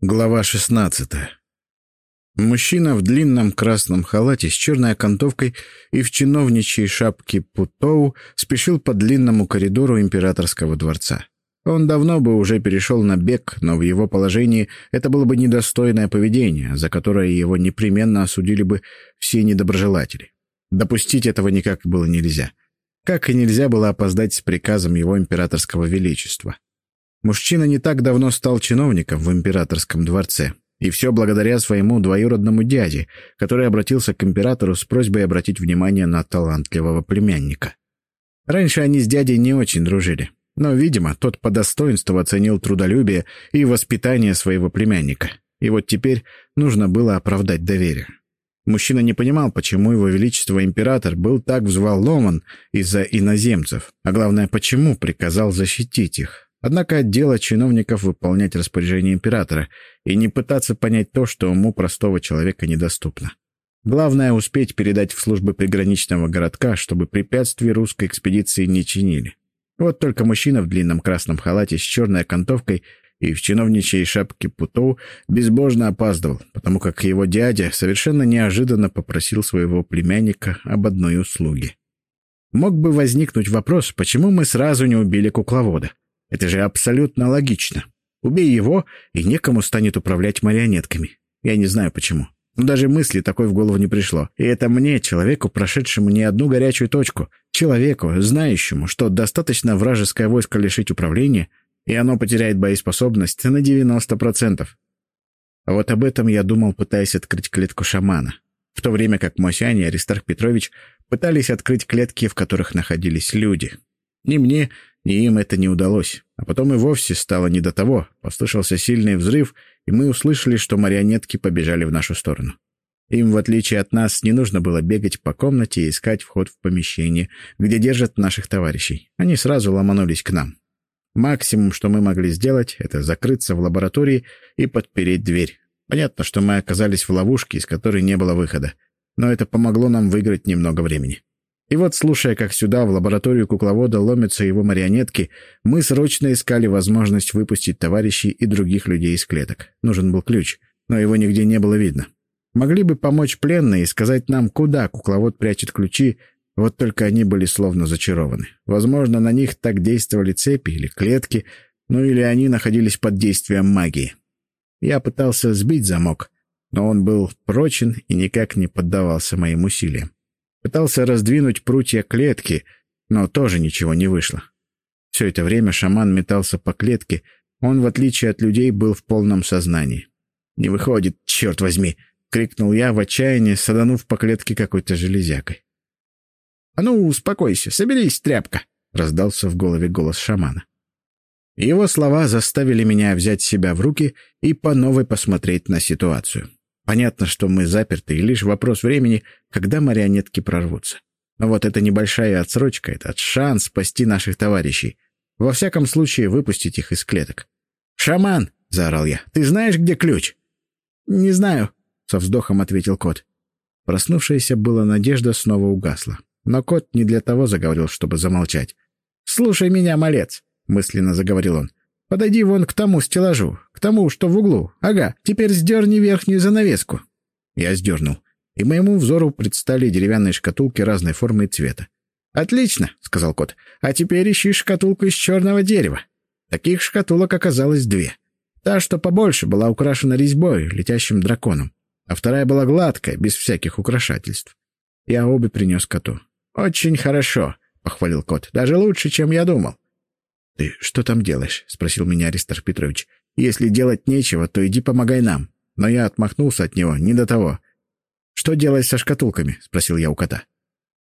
Глава 16. Мужчина в длинном красном халате с черной окантовкой и в чиновничьей шапке путоу спешил по длинному коридору императорского дворца. Он давно бы уже перешел на бег, но в его положении это было бы недостойное поведение, за которое его непременно осудили бы все недоброжелатели. Допустить этого никак было нельзя. Как и нельзя было опоздать с приказом его императорского величества. Мужчина не так давно стал чиновником в императорском дворце. И все благодаря своему двоюродному дяде, который обратился к императору с просьбой обратить внимание на талантливого племянника. Раньше они с дядей не очень дружили, но, видимо, тот по достоинству оценил трудолюбие и воспитание своего племянника. И вот теперь нужно было оправдать доверие. Мужчина не понимал, почему его величество император был так взволнован из-за иноземцев, а главное, почему приказал защитить их. Однако дело чиновников выполнять распоряжение императора и не пытаться понять то, что уму простого человека недоступно. Главное — успеть передать в службы приграничного городка, чтобы препятствий русской экспедиции не чинили. Вот только мужчина в длинном красном халате с черной окантовкой и в чиновничьей шапке Путоу безбожно опаздывал, потому как его дядя совершенно неожиданно попросил своего племянника об одной услуге. Мог бы возникнуть вопрос, почему мы сразу не убили кукловода. Это же абсолютно логично. Убей его, и некому станет управлять марионетками. Я не знаю почему. Но даже мысли такой в голову не пришло. И это мне, человеку, прошедшему не одну горячую точку, человеку, знающему, что достаточно вражеское войско лишить управления, и оно потеряет боеспособность на 90%. А вот об этом я думал, пытаясь открыть клетку шамана. В то время как Мосянь и Аристарх Петрович пытались открыть клетки, в которых находились люди. Ни мне, и им это не удалось. А потом и вовсе стало не до того. Послышался сильный взрыв, и мы услышали, что марионетки побежали в нашу сторону. Им, в отличие от нас, не нужно было бегать по комнате и искать вход в помещение, где держат наших товарищей. Они сразу ломанулись к нам. Максимум, что мы могли сделать, это закрыться в лаборатории и подпереть дверь. Понятно, что мы оказались в ловушке, из которой не было выхода. Но это помогло нам выиграть немного времени. И вот, слушая, как сюда, в лабораторию кукловода, ломятся его марионетки, мы срочно искали возможность выпустить товарищей и других людей из клеток. Нужен был ключ, но его нигде не было видно. Могли бы помочь пленные и сказать нам, куда кукловод прячет ключи, вот только они были словно зачарованы. Возможно, на них так действовали цепи или клетки, ну или они находились под действием магии. Я пытался сбить замок, но он был прочен и никак не поддавался моим усилиям. Пытался раздвинуть прутья клетки, но тоже ничего не вышло. Все это время шаман метался по клетке, он, в отличие от людей, был в полном сознании. «Не выходит, черт возьми!» — крикнул я в отчаянии, саданув по клетке какой-то железякой. «А ну, успокойся, соберись, тряпка!» — раздался в голове голос шамана. Его слова заставили меня взять себя в руки и по новой посмотреть на ситуацию. Понятно, что мы заперты, и лишь вопрос времени, когда марионетки прорвутся. Но вот эта небольшая отсрочка, этот шанс спасти наших товарищей. Во всяком случае, выпустить их из клеток. «Шаман!» — заорал я. «Ты знаешь, где ключ?» «Не знаю», — со вздохом ответил кот. Проснувшаяся была надежда снова угасла. Но кот не для того заговорил, чтобы замолчать. «Слушай меня, малец!» — мысленно заговорил он. Подойди вон к тому стеллажу, к тому, что в углу. Ага, теперь сдерни верхнюю занавеску». Я сдернул, и моему взору предстали деревянные шкатулки разной формы и цвета. «Отлично», — сказал кот. «А теперь ищи шкатулку из черного дерева». Таких шкатулок оказалось две. Та, что побольше, была украшена резьбой, летящим драконом, а вторая была гладкая, без всяких украшательств. Я обе принес коту. «Очень хорошо», — похвалил кот. «Даже лучше, чем я думал. «Ты что там делаешь?» — спросил меня Аристарх Петрович. «Если делать нечего, то иди помогай нам». Но я отмахнулся от него, не до того. «Что делать со шкатулками?» — спросил я у кота.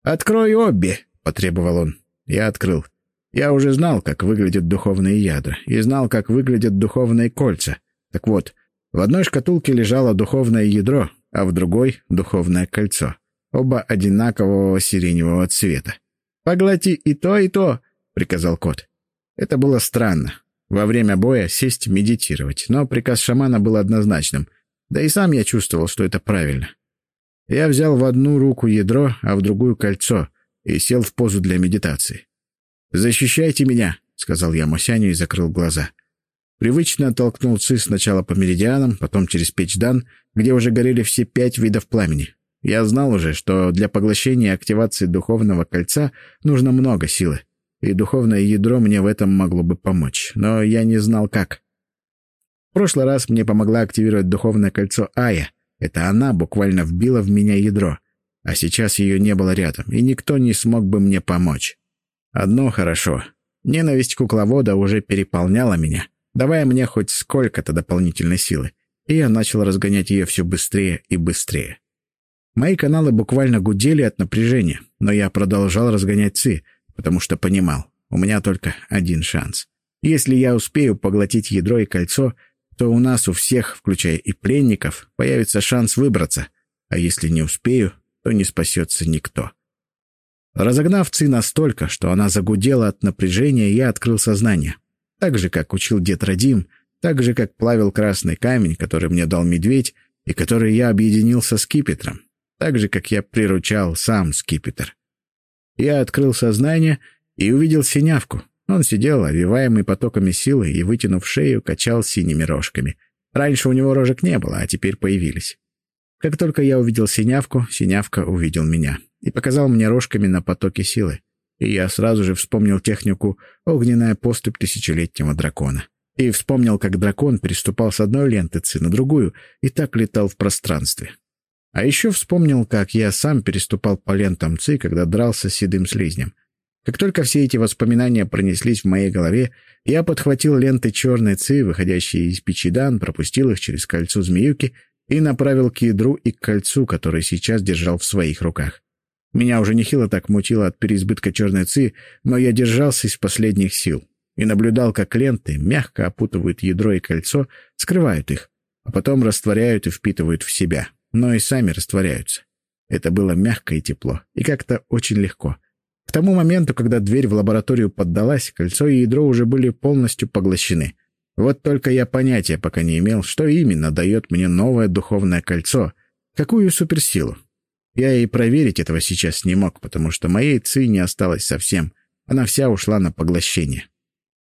«Открой обе!» — потребовал он. Я открыл. Я уже знал, как выглядят духовные ядра, и знал, как выглядят духовные кольца. Так вот, в одной шкатулке лежало духовное ядро, а в другой — духовное кольцо. Оба одинакового сиреневого цвета. «Поглоти и то, и то!» — приказал кот. Это было странно. Во время боя сесть медитировать, но приказ шамана был однозначным. Да и сам я чувствовал, что это правильно. Я взял в одну руку ядро, а в другую кольцо, и сел в позу для медитации. «Защищайте меня!» — сказал я Мосяню и закрыл глаза. Привычно толкнул Ци сначала по меридианам, потом через печь Дан, где уже горели все пять видов пламени. Я знал уже, что для поглощения и активации духовного кольца нужно много силы, и духовное ядро мне в этом могло бы помочь, но я не знал как. В прошлый раз мне помогла активировать духовное кольцо Ая. Это она буквально вбила в меня ядро, а сейчас ее не было рядом, и никто не смог бы мне помочь. Одно хорошо. Ненависть кукловода уже переполняла меня, давая мне хоть сколько-то дополнительной силы, и я начал разгонять ее все быстрее и быстрее. Мои каналы буквально гудели от напряжения, но я продолжал разгонять ЦИ, потому что понимал, у меня только один шанс. Если я успею поглотить ядро и кольцо, то у нас у всех, включая и пленников, появится шанс выбраться, а если не успею, то не спасется никто. Разогнав Ци настолько, что она загудела от напряжения, я открыл сознание. Так же, как учил дед Радим, так же, как плавил красный камень, который мне дал медведь, и который я объединил со скипетром, так же, как я приручал сам скипетр. Я открыл сознание и увидел синявку. Он сидел, овиваемый потоками силы, и, вытянув шею, качал синими рожками. Раньше у него рожек не было, а теперь появились. Как только я увидел синявку, синявка увидел меня и показал мне рожками на потоке силы. И я сразу же вспомнил технику «Огненная поступь тысячелетнего дракона». И вспомнил, как дракон переступал с одной ленты на другую и так летал в пространстве. А еще вспомнил, как я сам переступал по лентам ЦИ, когда дрался с седым слизнем. Как только все эти воспоминания пронеслись в моей голове, я подхватил ленты черной ЦИ, выходящие из печидан, пропустил их через кольцо змеюки и направил к ядру и к кольцу, которое сейчас держал в своих руках. Меня уже нехило так мутило от переизбытка черной ци, но я держался из последних сил и наблюдал, как ленты мягко опутывают ядро и кольцо, скрывают их, а потом растворяют и впитывают в себя, но и сами растворяются. Это было мягко и тепло, и как-то очень легко. К тому моменту, когда дверь в лабораторию поддалась, кольцо и ядро уже были полностью поглощены. Вот только я понятия пока не имел, что именно дает мне новое духовное кольцо, какую суперсилу. Я и проверить этого сейчас не мог, потому что моей ци не осталось совсем. Она вся ушла на поглощение.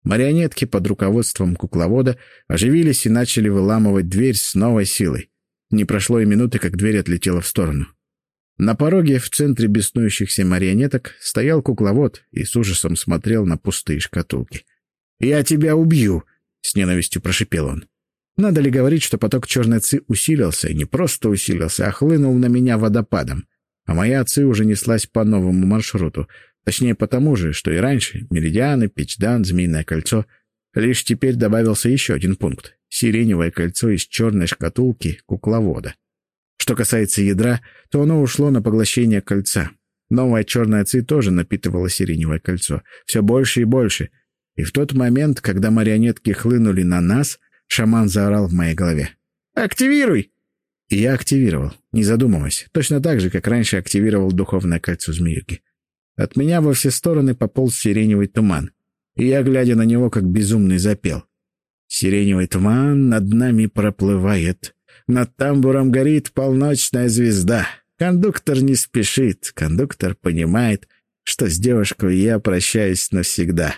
Марионетки под руководством кукловода оживились и начали выламывать дверь с новой силой. Не прошло и минуты, как дверь отлетела в сторону. На пороге в центре беснующихся марионеток стоял кукловод и с ужасом смотрел на пустые шкатулки. «Я тебя убью!» — с ненавистью прошипел он. Надо ли говорить, что поток черной ци усилился, и не просто усилился, а хлынул на меня водопадом. А моя ци уже неслась по новому маршруту. Точнее, потому же, что и раньше — Меридианы, Печдан, Змеиное кольцо. Лишь теперь добавился еще один пункт — сиреневое кольцо из черной шкатулки кукловода. Что касается ядра, то оно ушло на поглощение кольца. Новая черная ци тоже напитывала сиреневое кольцо. Все больше и больше. И в тот момент, когда марионетки хлынули на нас, Шаман заорал в моей голове. «Активируй!» И я активировал, не задумываясь, точно так же, как раньше активировал духовное кольцо змеюки. От меня во все стороны пополз сиреневый туман, и я, глядя на него, как безумный, запел. Сиреневый туман над нами проплывает, над тамбуром горит полночная звезда. Кондуктор не спешит, кондуктор понимает, что с девушкой я прощаюсь навсегда.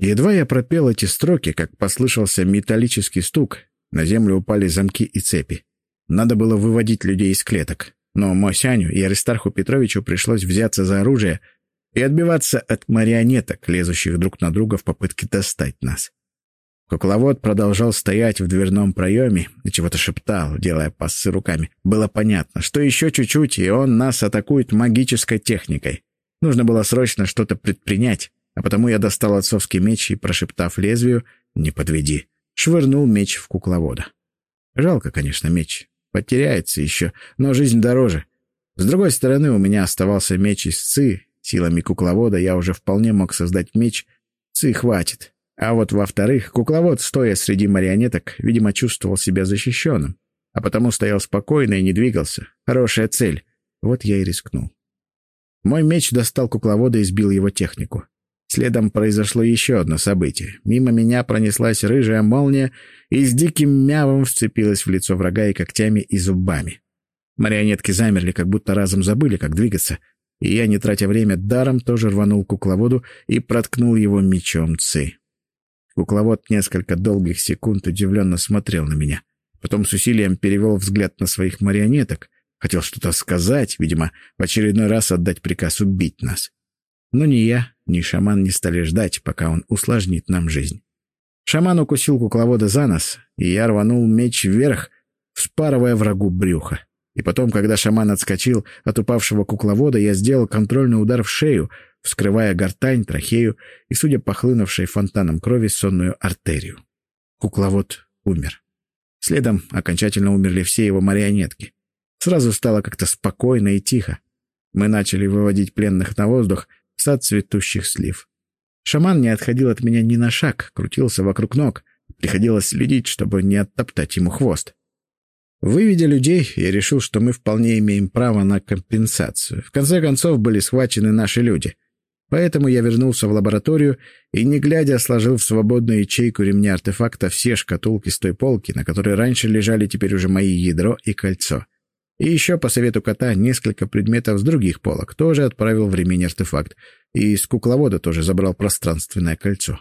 Едва я пропел эти строки, как послышался металлический стук, на землю упали замки и цепи. Надо было выводить людей из клеток. Но Мосяню и Аристарху Петровичу пришлось взяться за оружие и отбиваться от марионеток, лезущих друг на друга в попытке достать нас. Кукловод продолжал стоять в дверном проеме и чего-то шептал, делая пассы руками. Было понятно, что еще чуть-чуть, и он нас атакует магической техникой. Нужно было срочно что-то предпринять, а потому я достал отцовский меч и, прошептав лезвию «Не подведи», швырнул меч в кукловода. Жалко, конечно, меч. Потеряется еще, но жизнь дороже. С другой стороны, у меня оставался меч из ци. Силами кукловода я уже вполне мог создать меч. Ци хватит. А вот во-вторых, кукловод, стоя среди марионеток, видимо, чувствовал себя защищенным. А потому стоял спокойно и не двигался. Хорошая цель. Вот я и рискнул. Мой меч достал кукловода и сбил его технику. Следом произошло еще одно событие. Мимо меня пронеслась рыжая молния и с диким мявом вцепилась в лицо врага и когтями, и зубами. Марионетки замерли, как будто разом забыли, как двигаться, и я, не тратя время даром, тоже рванул кукловоду и проткнул его мечом ци. Кукловод несколько долгих секунд удивленно смотрел на меня. Потом с усилием перевел взгляд на своих марионеток. Хотел что-то сказать, видимо, в очередной раз отдать приказ убить нас. Но ни я, ни шаман не стали ждать, пока он усложнит нам жизнь. Шаман укусил кукловода за нос, и я рванул меч вверх, вспарывая врагу брюхо. И потом, когда шаман отскочил от упавшего кукловода, я сделал контрольный удар в шею, вскрывая гортань, трахею и, судя по хлынувшей фонтаном крови, сонную артерию. Кукловод умер. Следом окончательно умерли все его марионетки. Сразу стало как-то спокойно и тихо. Мы начали выводить пленных на воздух в сад цветущих слив. Шаман не отходил от меня ни на шаг, крутился вокруг ног. Приходилось следить, чтобы не оттоптать ему хвост. Выведя людей, я решил, что мы вполне имеем право на компенсацию. В конце концов, были схвачены наши люди. Поэтому я вернулся в лабораторию и, не глядя, сложил в свободную ячейку ремня артефакта все шкатулки с той полки, на которой раньше лежали теперь уже мои ядро и кольцо. И еще, по совету кота, несколько предметов с других полок тоже отправил в ремень артефакт, и из кукловода тоже забрал пространственное кольцо.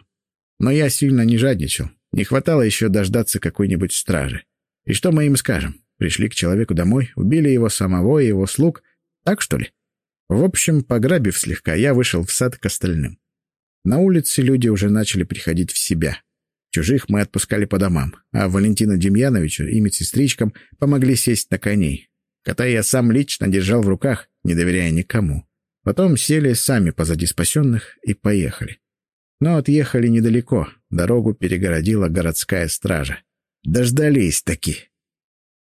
Но я сильно не жадничал. Не хватало еще дождаться какой-нибудь стражи. И что мы им скажем? Пришли к человеку домой, убили его самого и его слуг. Так, что ли? В общем, пограбив слегка, я вышел в сад к остальным. На улице люди уже начали приходить в себя. Чужих мы отпускали по домам, а Валентину Демьяновичу и медсестричкам помогли сесть на коней. Кота я сам лично держал в руках, не доверяя никому. Потом сели сами позади спасенных и поехали. Но отъехали недалеко, дорогу перегородила городская стража. Дождались таки.